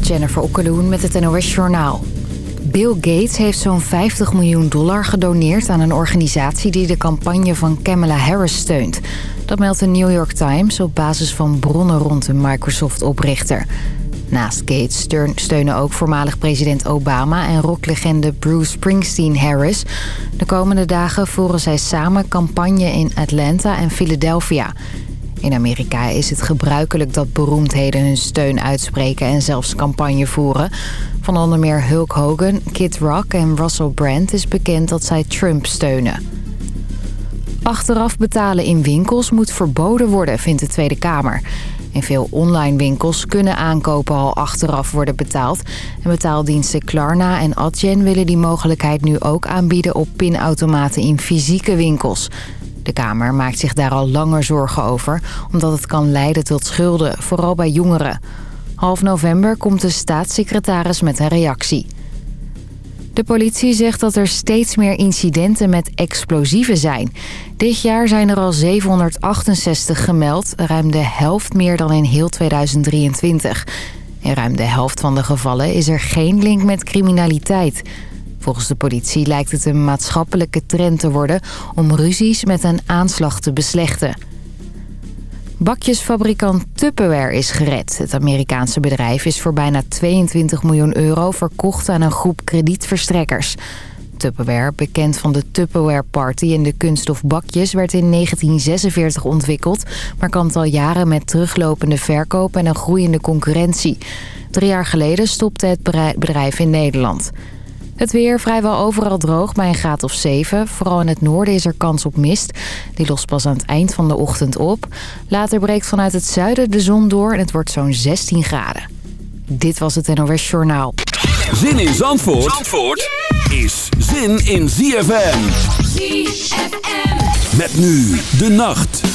Jennifer Okkeloen met het NOS Journaal. Bill Gates heeft zo'n 50 miljoen dollar gedoneerd aan een organisatie die de campagne van Kamala Harris steunt. Dat meldt de New York Times op basis van bronnen rond de Microsoft-oprichter. Naast Gates steunen ook voormalig president Obama en rocklegende Bruce Springsteen Harris. De komende dagen voeren zij samen campagne in Atlanta en Philadelphia. In Amerika is het gebruikelijk dat beroemdheden hun steun uitspreken en zelfs campagne voeren. Van onder meer Hulk Hogan, Kid Rock en Russell Brand is bekend dat zij Trump steunen. Achteraf betalen in winkels moet verboden worden, vindt de Tweede Kamer. In veel online winkels kunnen aankopen al achteraf worden betaald. En betaaldiensten Klarna en Adyen willen die mogelijkheid nu ook aanbieden op pinautomaten in fysieke winkels. De Kamer maakt zich daar al langer zorgen over, omdat het kan leiden tot schulden, vooral bij jongeren. Half november komt de staatssecretaris met een reactie. De politie zegt dat er steeds meer incidenten met explosieven zijn. Dit jaar zijn er al 768 gemeld, ruim de helft meer dan in heel 2023. In ruim de helft van de gevallen is er geen link met criminaliteit. Volgens de politie lijkt het een maatschappelijke trend te worden om ruzies met een aanslag te beslechten. Bakjesfabrikant Tupperware is gered. Het Amerikaanse bedrijf is voor bijna 22 miljoen euro verkocht aan een groep kredietverstrekkers. Tupperware, bekend van de Tupperware Party in de kunststof bakjes... werd in 1946 ontwikkeld, maar kampt al jaren met teruglopende verkoop en een groeiende concurrentie. Drie jaar geleden stopte het bedrijf in Nederland. Het weer vrijwel overal droog bij een graad of 7. Vooral in het noorden is er kans op mist. Die lost pas aan het eind van de ochtend op. Later breekt vanuit het zuiden de zon door en het wordt zo'n 16 graden. Dit was het NOS Journaal. Zin in Zandvoort, Zandvoort is zin in ZFM. ZFM. Met nu de nacht.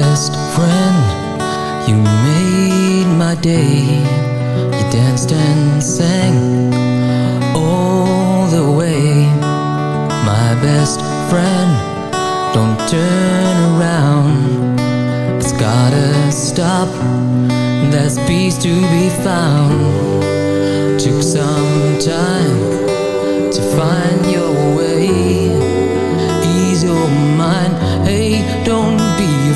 best friend. You made my day. You danced and sang All the way. My best friend Don't turn around. It's gotta stop. There's peace to be found. Took some time To find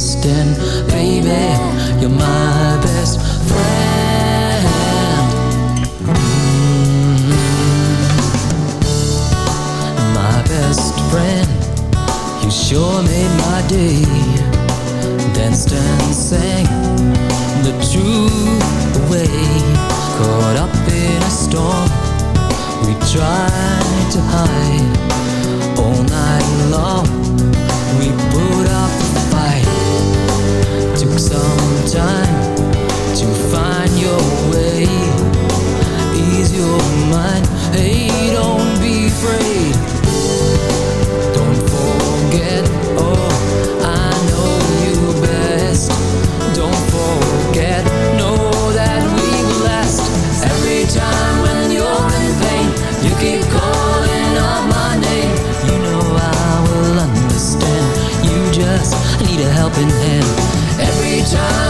understand, baby. You're my best friend. Mm. My best friend, you sure made my day. Danced and sang the truth away. Caught up in a storm, we tried to hide all night long. time to find your way. Ease your mind. Hey, don't be afraid. Don't forget. Oh, I know you best. Don't forget. Know that we will last. Every time when you're in pain, you keep calling out my name. You know I will understand. You just need a helping hand. Every time.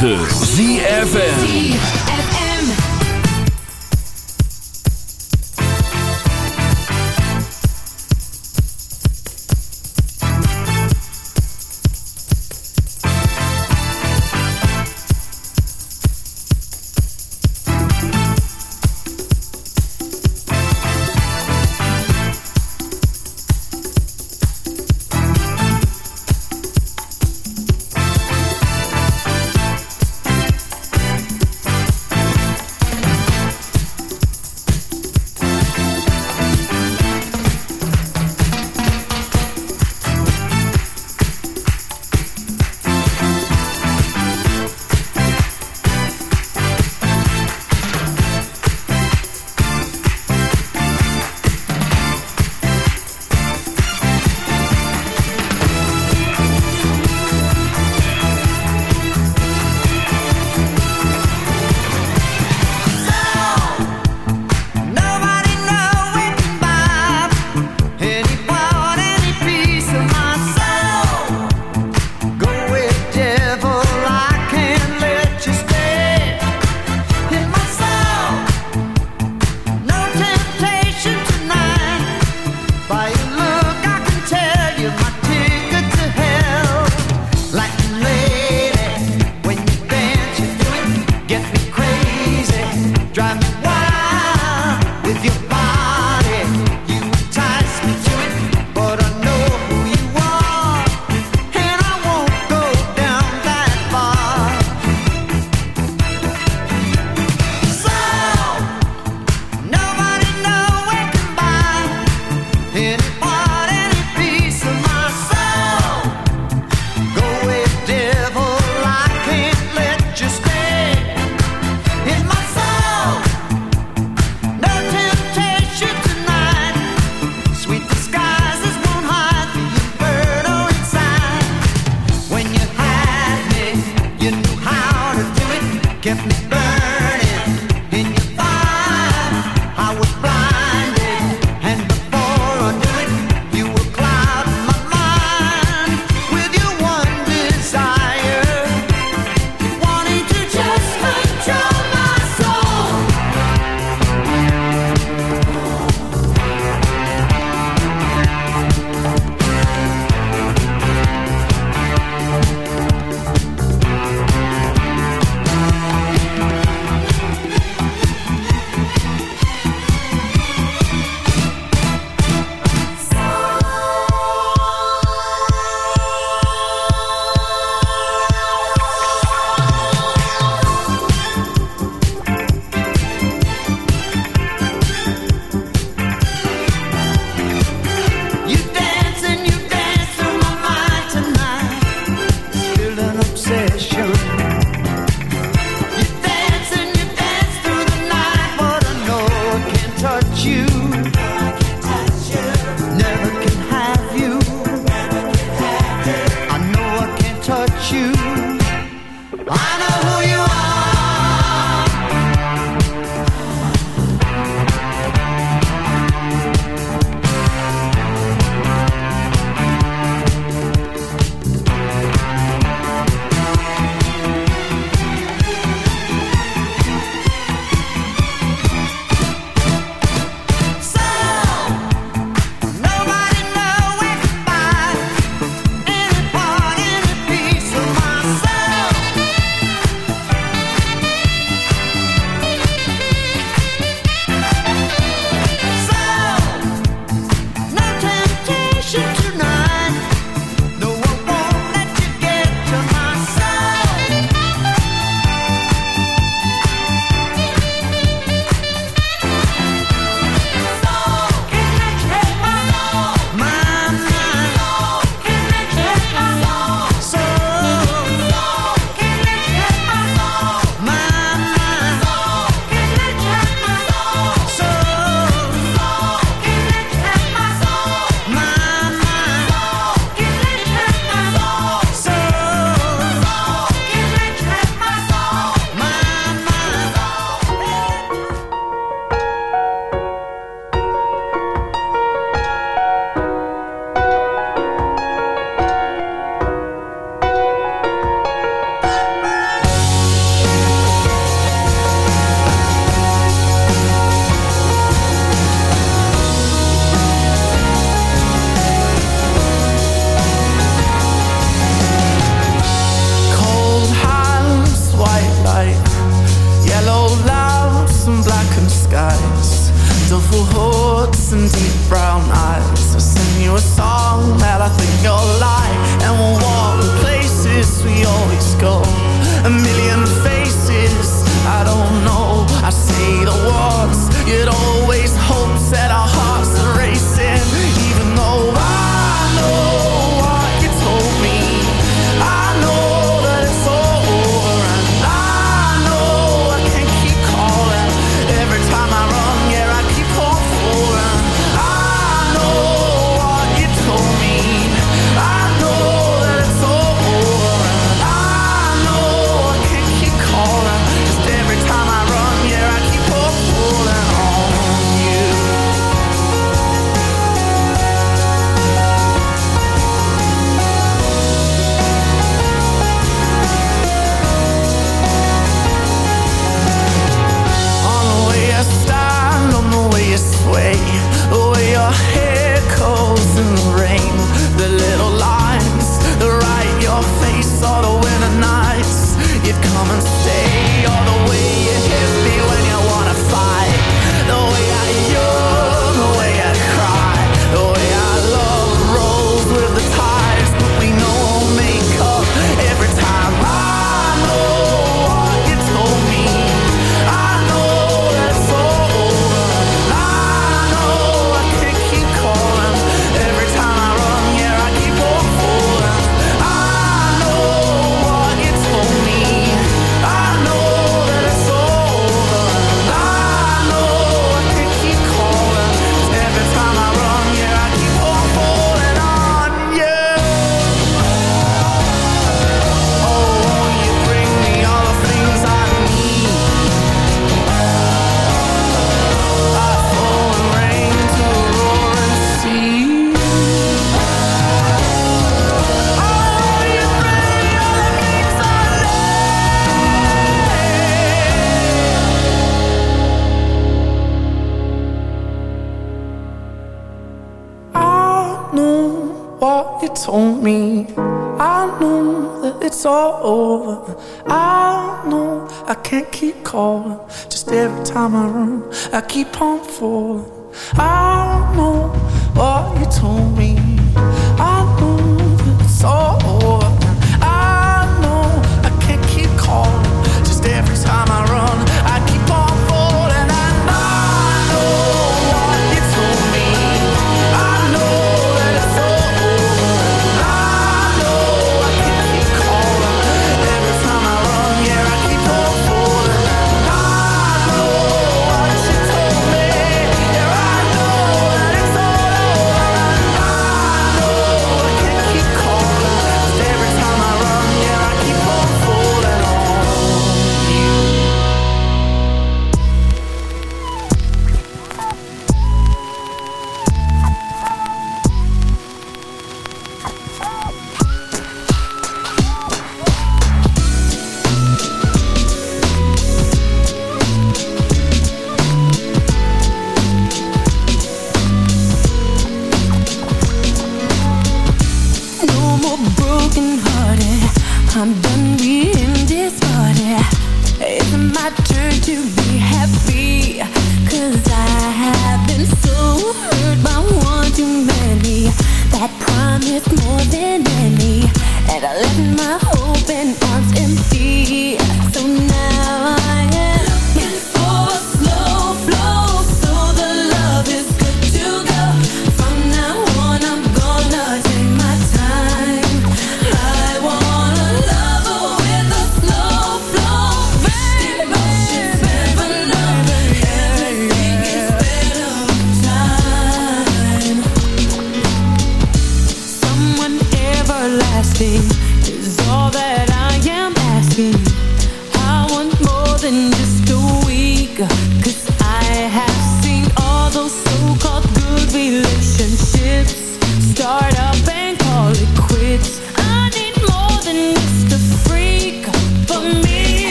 9.